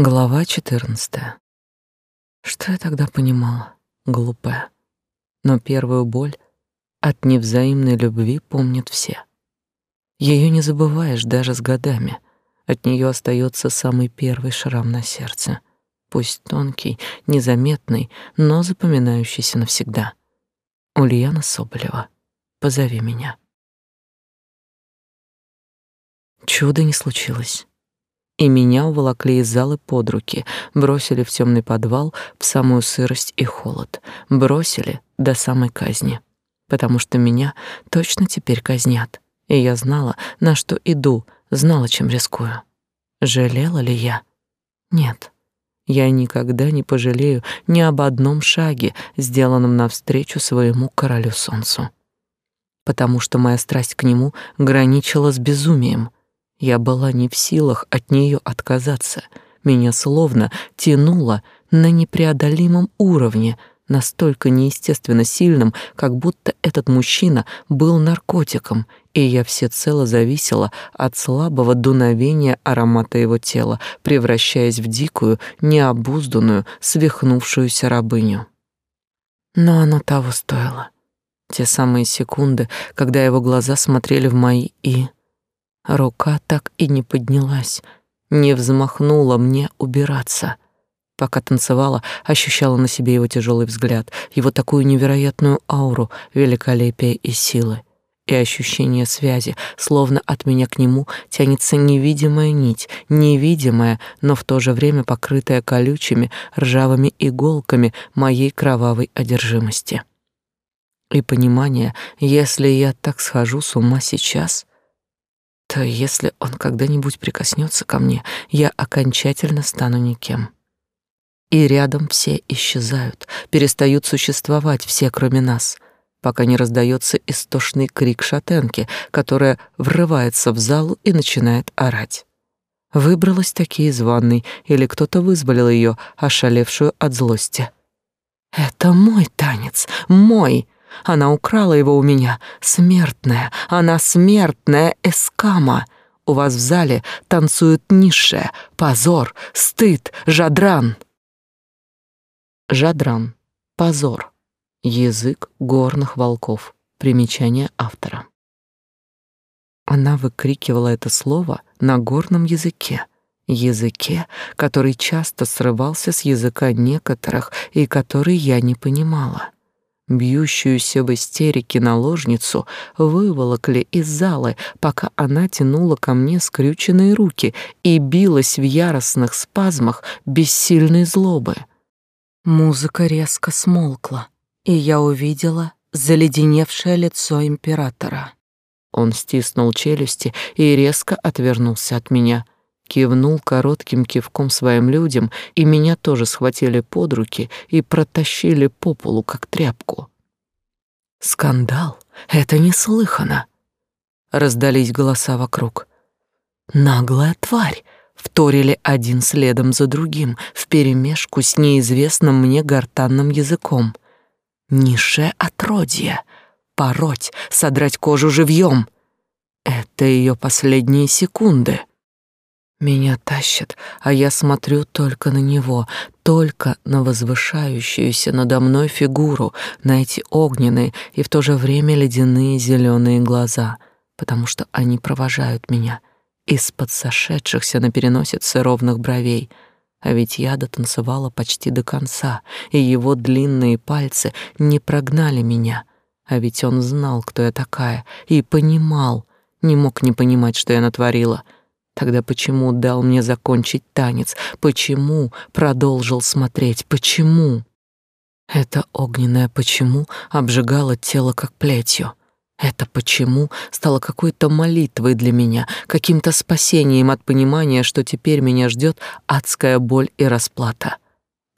Глава 14. Что я тогда понимала? Глупая. Но первую боль от невзаимной любви помнят все. Ее не забываешь даже с годами. От нее остается самый первый шрам на сердце, пусть тонкий, незаметный, но запоминающийся навсегда. Ульяна Соболева. Позови меня. Чудо не случилось и меня уволокли из залы под руки, бросили в темный подвал, в самую сырость и холод, бросили до самой казни, потому что меня точно теперь казнят, и я знала, на что иду, знала, чем рискую. Жалела ли я? Нет. Я никогда не пожалею ни об одном шаге, сделанном навстречу своему королю солнцу. Потому что моя страсть к нему граничила с безумием — я была не в силах от нее отказаться. Меня словно тянуло на непреодолимом уровне, настолько неестественно сильным, как будто этот мужчина был наркотиком, и я всецело зависела от слабого дуновения аромата его тела, превращаясь в дикую, необузданную, свихнувшуюся рабыню. Но оно того стоило. Те самые секунды, когда его глаза смотрели в мои и Рука так и не поднялась, не взмахнула мне убираться. Пока танцевала, ощущала на себе его тяжелый взгляд, его такую невероятную ауру великолепия и силы и ощущение связи, словно от меня к нему тянется невидимая нить, невидимая, но в то же время покрытая колючими ржавыми иголками моей кровавой одержимости. И понимание, если я так схожу с ума сейчас, то если он когда-нибудь прикоснется ко мне, я окончательно стану никем. И рядом все исчезают, перестают существовать все, кроме нас, пока не раздается истошный крик шатенки, которая врывается в залу и начинает орать. Выбралась таки из ванной, или кто-то вызволил ее, ошалевшую от злости. «Это мой танец, мой!» Она украла его у меня. Смертная, она смертная эскама. У вас в зале танцуют низшая. Позор, стыд, жадран. Жадран. Позор. Язык горных волков. Примечание автора. Она выкрикивала это слово на горном языке, языке, который часто срывался с языка некоторых и который я не понимала. Бьющуюся в истерике наложницу выволокли из залы, пока она тянула ко мне скрюченные руки и билась в яростных спазмах бессильной злобы. Музыка резко смолкла, и я увидела заледеневшее лицо императора. Он стиснул челюсти и резко отвернулся от меня — кивнул коротким кивком своим людям, и меня тоже схватили под руки и протащили по полу, как тряпку. «Скандал! Это неслыханно!» Раздались голоса вокруг. «Наглая тварь!» вторили один следом за другим, вперемешку с неизвестным мне гортанным языком. Низшее отродье! Пороть, содрать кожу живьем! Это ее последние секунды. Меня тащат, а я смотрю только на него, только на возвышающуюся надо мной фигуру, на эти огненные и в то же время ледяные зеленые глаза, потому что они провожают меня из-под сошедшихся на переносице ровных бровей. А ведь я дотанцевала почти до конца, и его длинные пальцы не прогнали меня. А ведь он знал, кто я такая, и понимал, не мог не понимать, что я натворила — Тогда почему дал мне закончить танец? Почему продолжил смотреть? Почему? Это огненное почему обжигало тело как плетью. Это почему стало какой-то молитвой для меня, каким-то спасением от понимания, что теперь меня ждет адская боль и расплата.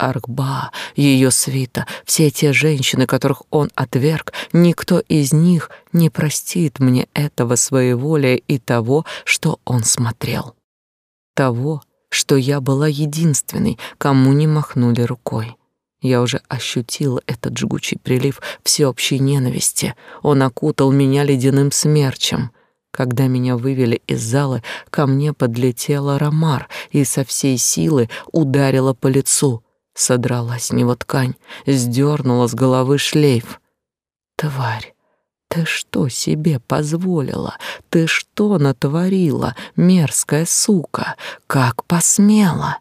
Аркба, ее свита, все те женщины, которых он отверг, никто из них не простит мне этого своеволия и того, что он смотрел. Того, что я была единственной, кому не махнули рукой. Я уже ощутила этот жгучий прилив всеобщей ненависти. Он окутал меня ледяным смерчем. Когда меня вывели из зала, ко мне подлетела Ромар и со всей силы ударила по лицу. Содрала с него ткань, сдернула с головы шлейф. Тварь! Ты что себе позволила? Ты что натворила, мерзкая сука? Как посмела?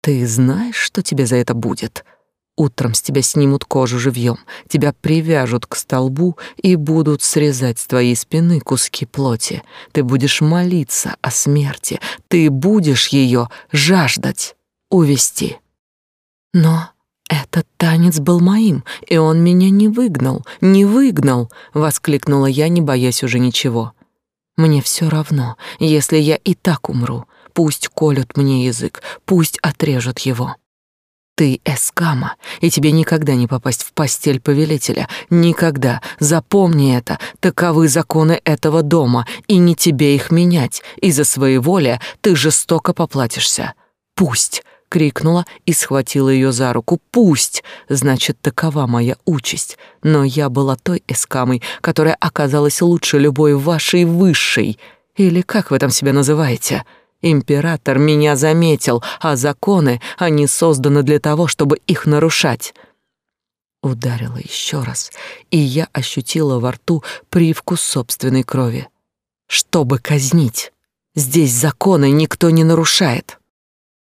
Ты знаешь, что тебе за это будет? Утром с тебя снимут кожу живьем, тебя привяжут к столбу и будут срезать с твоей спины куски плоти. Ты будешь молиться о смерти, ты будешь ее жаждать, увести. Но этот танец был моим, и он меня не выгнал, не выгнал, воскликнула я, не боясь уже ничего. Мне все равно, если я и так умру. Пусть колют мне язык, пусть отрежут его. Ты эскама, и тебе никогда не попасть в постель повелителя. Никогда. Запомни это. Таковы законы этого дома, и не тебе их менять. Из-за своеволия ты жестоко поплатишься. Пусть крикнула и схватила ее за руку. Пусть, значит, такова моя участь. Но я была той эскамой, которая оказалась лучше любой вашей высшей. Или как вы там себя называете? Император меня заметил, а законы, они созданы для того, чтобы их нарушать. Ударила еще раз, и я ощутила во рту привкус собственной крови. Чтобы казнить. Здесь законы никто не нарушает.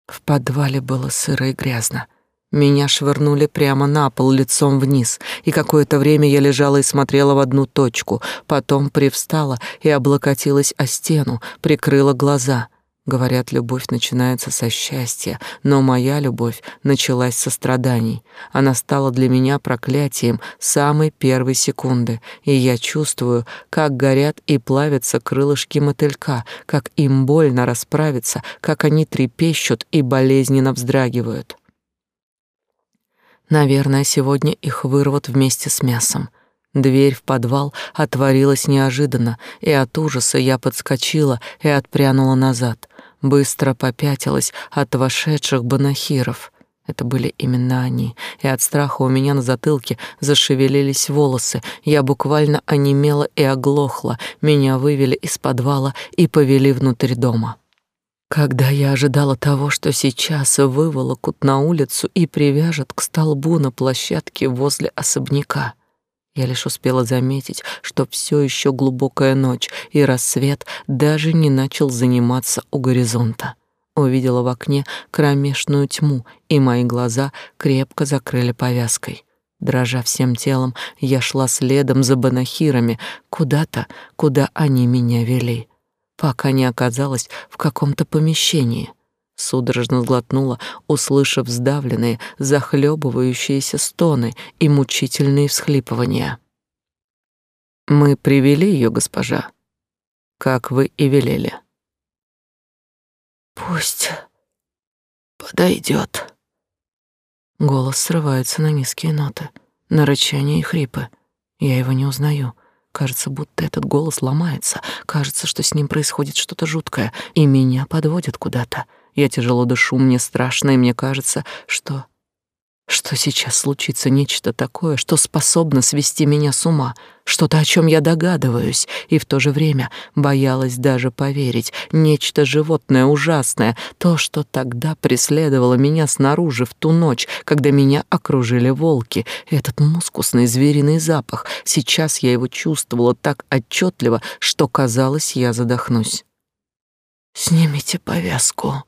В подвале было сыро и грязно. Меня швырнули прямо на пол лицом вниз, и какое-то время я лежала и смотрела в одну точку, потом привстала и облокотилась о стену, прикрыла глаза. Говорят, любовь начинается со счастья, но моя любовь началась со страданий. Она стала для меня проклятием самой первой секунды, и я чувствую, как горят и плавятся крылышки мотылька, как им больно расправиться, как они трепещут и болезненно вздрагивают. Наверное, сегодня их вырвут вместе с мясом. Дверь в подвал отворилась неожиданно, и от ужаса я подскочила и отпрянула назад быстро попятилась от вошедших банахиров. Это были именно они, и от страха у меня на затылке зашевелились волосы. Я буквально онемела и оглохла. Меня вывели из подвала и повели внутрь дома. Когда я ожидала того, что сейчас выволокут на улицу и привяжут к столбу на площадке возле особняка, я лишь успела заметить, что все еще глубокая ночь, и рассвет даже не начал заниматься у горизонта. Увидела в окне кромешную тьму, и мои глаза крепко закрыли повязкой. Дрожа всем телом, я шла следом за банахирами куда-то, куда они меня вели, пока не оказалась в каком-то помещении — Судорожно сглотнула, услышав сдавленные, захлебывающиеся стоны и мучительные всхлипывания. «Мы привели ее, госпожа, как вы и велели». «Пусть подойдет». Голос срывается на низкие ноты, на рычание и хрипы. Я его не узнаю. Кажется, будто этот голос ломается. Кажется, что с ним происходит что-то жуткое, и меня подводят куда-то. Я тяжело дышу, мне страшно, и мне кажется, что... Что сейчас случится нечто такое, что способно свести меня с ума, что-то, о чем я догадываюсь, и в то же время боялась даже поверить, нечто животное ужасное, то, что тогда преследовало меня снаружи в ту ночь, когда меня окружили волки, этот мускусный звериный запах, сейчас я его чувствовала так отчетливо, что казалось, я задохнусь. «Снимите повязку»,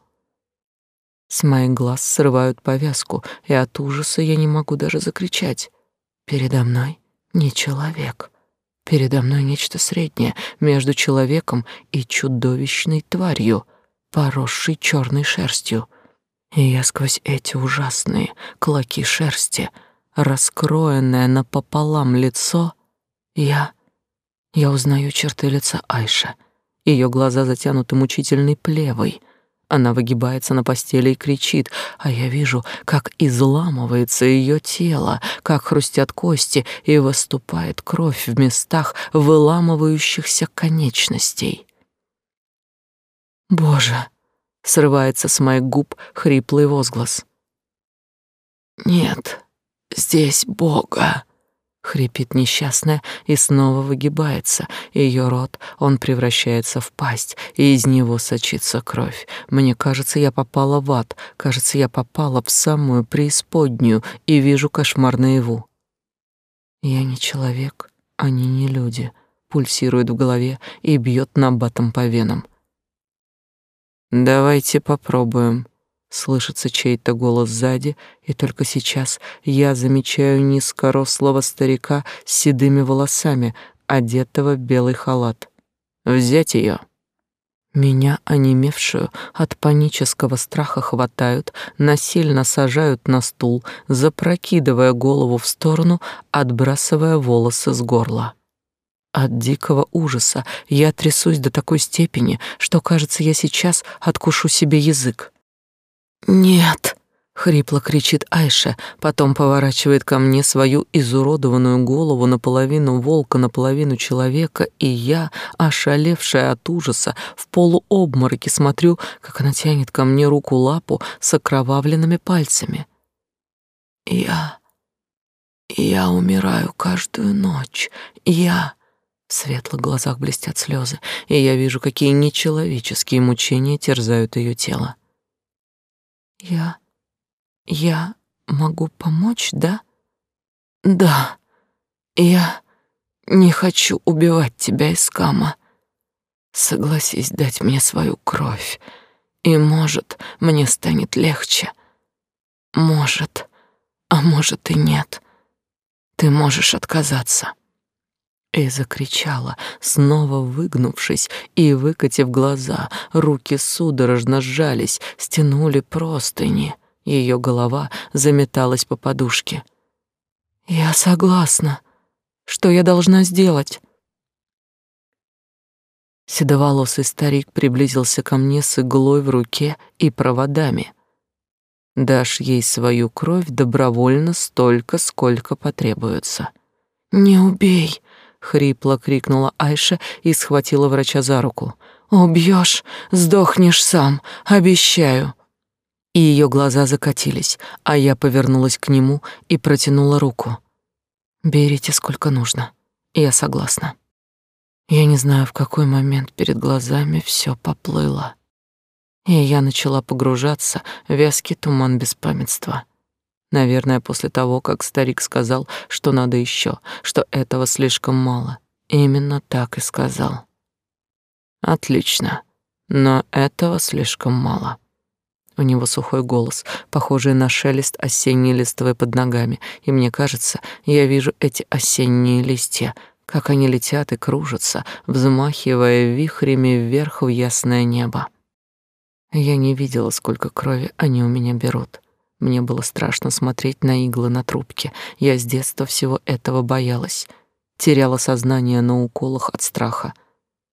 с моих глаз срывают повязку, и от ужаса я не могу даже закричать. Передо мной не человек. Передо мной нечто среднее между человеком и чудовищной тварью, поросшей черной шерстью. И я сквозь эти ужасные клоки шерсти, раскроенное напополам лицо, я... Я узнаю черты лица Айша. Ее глаза затянуты мучительной плевой — она выгибается на постели и кричит, а я вижу, как изламывается ее тело, как хрустят кости и выступает кровь в местах выламывающихся конечностей. «Боже!» — срывается с моих губ хриплый возглас. «Нет, здесь Бога!» Хрипит несчастная и снова выгибается. Ее рот, он превращается в пасть, и из него сочится кровь. Мне кажется, я попала в ад, кажется, я попала в самую преисподнюю и вижу кошмар наяву. Я не человек, они не люди, пульсирует в голове и бьет набатом по венам. Давайте попробуем. Слышится чей-то голос сзади, и только сейчас я замечаю низкорослого старика с седыми волосами, одетого в белый халат. Взять ее. Меня, онемевшую от панического страха, хватают, насильно сажают на стул, запрокидывая голову в сторону, отбрасывая волосы с горла. От дикого ужаса я трясусь до такой степени, что, кажется, я сейчас откушу себе язык. «Нет!» — хрипло кричит Айша, потом поворачивает ко мне свою изуродованную голову наполовину волка, наполовину человека, и я, ошалевшая от ужаса, в полуобмороке смотрю, как она тянет ко мне руку-лапу с окровавленными пальцами. «Я... я умираю каждую ночь. Я...» В светлых глазах блестят слезы, и я вижу, какие нечеловеческие мучения терзают ее тело. Я... я могу помочь, да? Да. Я не хочу убивать тебя, Искама. Согласись дать мне свою кровь, и, может, мне станет легче. Может, а может и нет. Ты можешь отказаться. И закричала, снова выгнувшись и выкатив глаза. Руки судорожно сжались, стянули простыни. Ее голова заметалась по подушке. «Я согласна. Что я должна сделать?» Седоволосый старик приблизился ко мне с иглой в руке и проводами. «Дашь ей свою кровь добровольно столько, сколько потребуется». «Не убей!» Хрипло крикнула Айша и схватила врача за руку. Убьешь, сдохнешь сам, обещаю. И ее глаза закатились, а я повернулась к нему и протянула руку. Берите сколько нужно. Я согласна. Я не знаю, в какой момент перед глазами все поплыло. И я начала погружаться в вязкий туман беспамятства. Наверное, после того, как старик сказал, что надо еще, что этого слишком мало. Именно так и сказал. Отлично. Но этого слишком мало. У него сухой голос, похожий на шелест осенней листвы под ногами, и мне кажется, я вижу эти осенние листья, как они летят и кружатся, взмахивая вихрями вверх в ясное небо. Я не видела, сколько крови они у меня берут. Мне было страшно смотреть на иглы на трубке. Я с детства всего этого боялась. Теряла сознание на уколах от страха.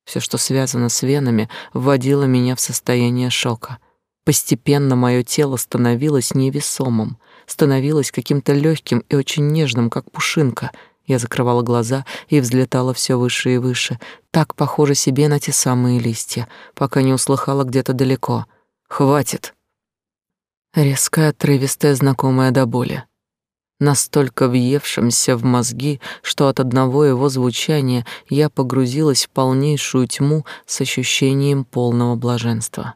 Все, что связано с венами, вводило меня в состояние шока. Постепенно мое тело становилось невесомым, становилось каким-то легким и очень нежным, как пушинка. Я закрывала глаза и взлетала все выше и выше, так похоже себе на те самые листья, пока не услыхала где-то далеко. «Хватит!» Резкое, отрывистое, знакомое до боли, настолько въевшимся в мозги, что от одного его звучания я погрузилась в полнейшую тьму с ощущением полного блаженства.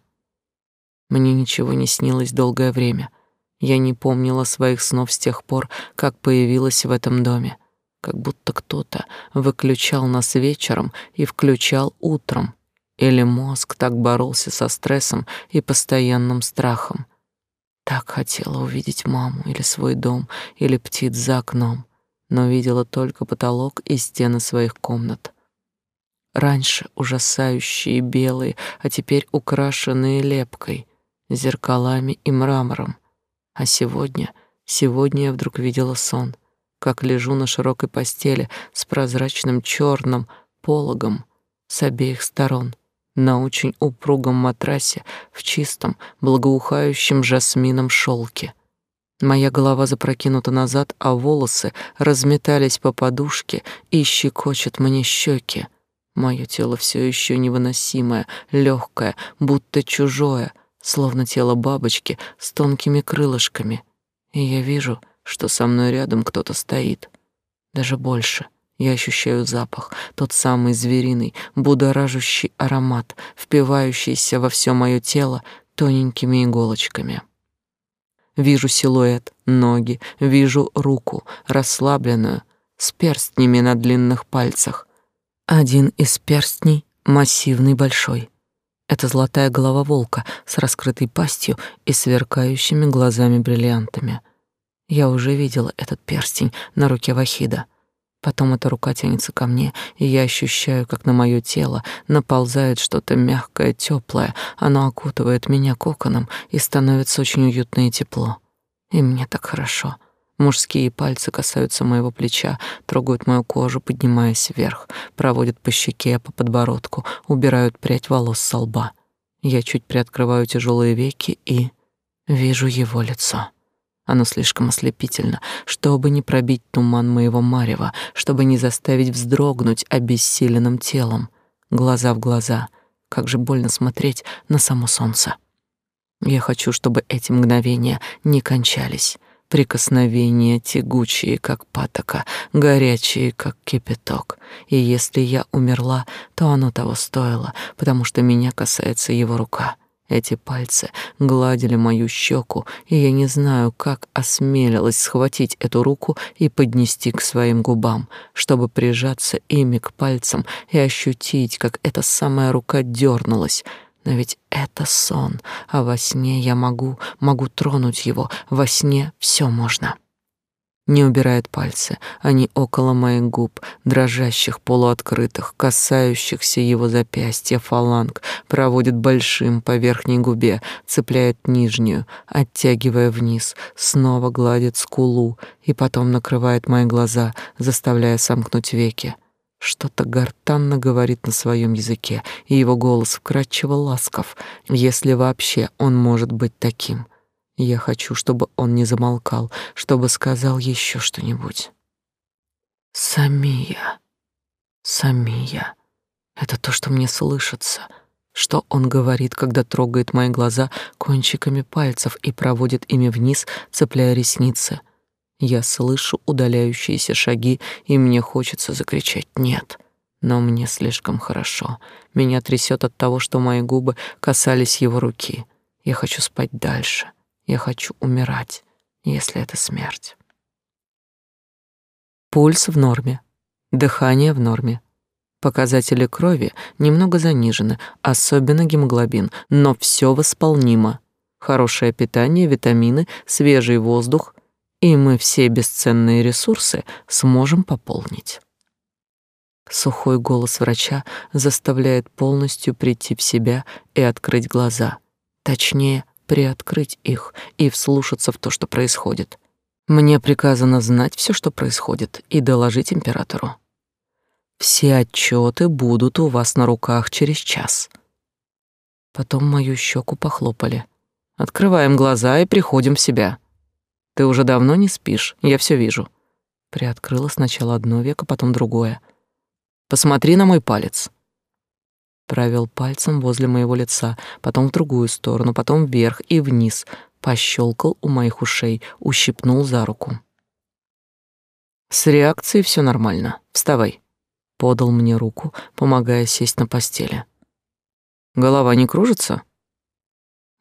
Мне ничего не снилось долгое время. Я не помнила своих снов с тех пор, как появилась в этом доме, как будто кто-то выключал нас вечером и включал утром, или мозг так боролся со стрессом и постоянным страхом, так хотела увидеть маму или свой дом, или птиц за окном, но видела только потолок и стены своих комнат. Раньше ужасающие белые, а теперь украшенные лепкой, зеркалами и мрамором. А сегодня, сегодня я вдруг видела сон, как лежу на широкой постели с прозрачным черным пологом с обеих сторон — на очень упругом матрасе в чистом, благоухающем жасмином шелке. Моя голова запрокинута назад, а волосы разметались по подушке и щекочут мне щеки. Мое тело все еще невыносимое, легкое, будто чужое, словно тело бабочки с тонкими крылышками. И я вижу, что со мной рядом кто-то стоит. даже больше. Я ощущаю запах, тот самый звериный, будоражащий аромат, впивающийся во все мое тело тоненькими иголочками. Вижу силуэт, ноги, вижу руку, расслабленную, с перстнями на длинных пальцах. Один из перстней массивный большой. Это золотая голова волка с раскрытой пастью и сверкающими глазами-бриллиантами. Я уже видела этот перстень на руке Вахида — Потом эта рука тянется ко мне, и я ощущаю, как на мое тело наползает что-то мягкое, теплое. Оно окутывает меня коконом и становится очень уютно и тепло. И мне так хорошо. Мужские пальцы касаются моего плеча, трогают мою кожу, поднимаясь вверх, проводят по щеке, по подбородку, убирают прядь волос со лба. Я чуть приоткрываю тяжелые веки и вижу его лицо. Оно слишком ослепительно, чтобы не пробить туман моего марева, чтобы не заставить вздрогнуть обессиленным телом. Глаза в глаза. Как же больно смотреть на само солнце. Я хочу, чтобы эти мгновения не кончались. Прикосновения тягучие, как патока, горячие, как кипяток. И если я умерла, то оно того стоило, потому что меня касается его рука. Эти пальцы гладили мою щеку, и я не знаю, как осмелилась схватить эту руку и поднести к своим губам, чтобы прижаться ими к пальцам и ощутить, как эта самая рука дернулась. Но ведь это сон, а во сне я могу, могу тронуть его, во сне все можно не убирает пальцы. Они около моих губ, дрожащих, полуоткрытых, касающихся его запястья, фаланг, проводит большим по верхней губе, цепляет нижнюю, оттягивая вниз, снова гладит скулу и потом накрывает мои глаза, заставляя сомкнуть веки. Что-то гортанно говорит на своем языке, и его голос вкрадчиво ласков, если вообще он может быть таким — я хочу, чтобы он не замолкал, чтобы сказал еще что-нибудь. Самия. Самия. Это то, что мне слышится. Что он говорит, когда трогает мои глаза кончиками пальцев и проводит ими вниз, цепляя ресницы. Я слышу удаляющиеся шаги, и мне хочется закричать «нет». Но мне слишком хорошо. Меня трясет от того, что мои губы касались его руки. Я хочу спать дальше. Я хочу умирать, если это смерть. Пульс в норме, дыхание в норме. Показатели крови немного занижены, особенно гемоглобин, но все восполнимо. Хорошее питание, витамины, свежий воздух, и мы все бесценные ресурсы сможем пополнить. Сухой голос врача заставляет полностью прийти в себя и открыть глаза. Точнее, приоткрыть их и вслушаться в то, что происходит. Мне приказано знать все, что происходит, и доложить императору. Все отчеты будут у вас на руках через час. Потом мою щеку похлопали. Открываем глаза и приходим в себя. Ты уже давно не спишь, я все вижу. Приоткрыла сначала одно веко, потом другое. Посмотри на мой палец провел пальцем возле моего лица, потом в другую сторону, потом вверх и вниз, пощелкал у моих ушей, ущипнул за руку. С реакцией все нормально. Вставай. Подал мне руку, помогая сесть на постели. Голова не кружится?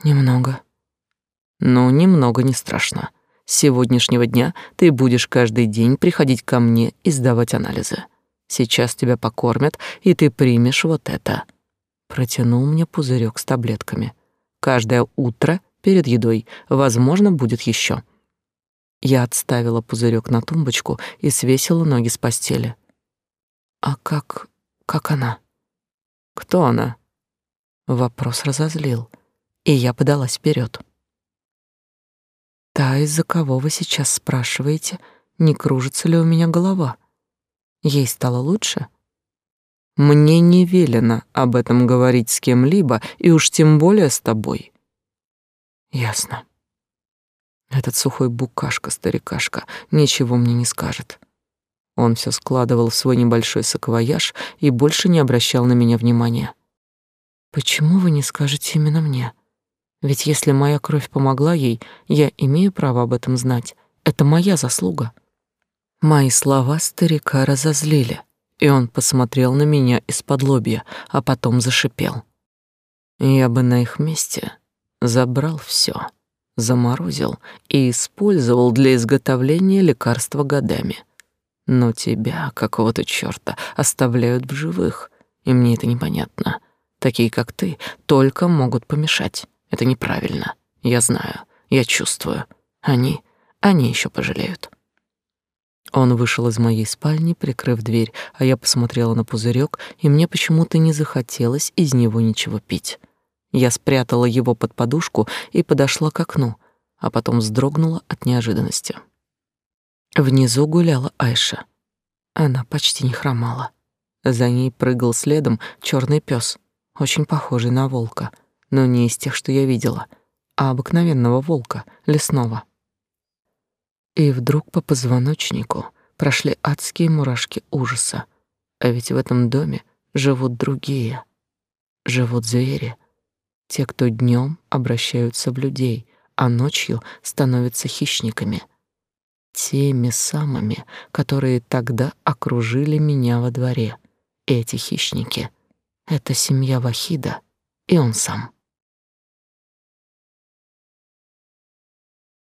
Немного. Ну, немного не страшно. С сегодняшнего дня ты будешь каждый день приходить ко мне и сдавать анализы. Сейчас тебя покормят, и ты примешь вот это. Протянул мне пузырек с таблетками. Каждое утро перед едой, возможно, будет еще. Я отставила пузырек на тумбочку и свесила ноги с постели. А как... как она? Кто она? Вопрос разозлил, и я подалась вперед. Та, из-за кого вы сейчас спрашиваете, не кружится ли у меня голова? Ей стало лучше? Мне не велено об этом говорить с кем-либо, и уж тем более с тобой. Ясно. Этот сухой букашка-старикашка ничего мне не скажет. Он все складывал в свой небольшой саквояж и больше не обращал на меня внимания. Почему вы не скажете именно мне? Ведь если моя кровь помогла ей, я имею право об этом знать. Это моя заслуга. Мои слова старика разозлили, и он посмотрел на меня из-под лобья, а потом зашипел. Я бы на их месте забрал все, заморозил и использовал для изготовления лекарства годами. Но тебя, какого-то чёрта, оставляют в живых, и мне это непонятно. Такие, как ты, только могут помешать. Это неправильно. Я знаю, я чувствую. Они, они еще пожалеют. Он вышел из моей спальни, прикрыв дверь, а я посмотрела на пузырек, и мне почему-то не захотелось из него ничего пить. Я спрятала его под подушку и подошла к окну, а потом вздрогнула от неожиданности. Внизу гуляла Айша. Она почти не хромала. За ней прыгал следом черный пес, очень похожий на волка, но не из тех, что я видела, а обыкновенного волка, лесного. И вдруг по позвоночнику прошли адские мурашки ужаса. А ведь в этом доме живут другие. Живут звери. Те, кто днем обращаются в людей, а ночью становятся хищниками. Теми самыми, которые тогда окружили меня во дворе. Эти хищники — это семья Вахида и он сам.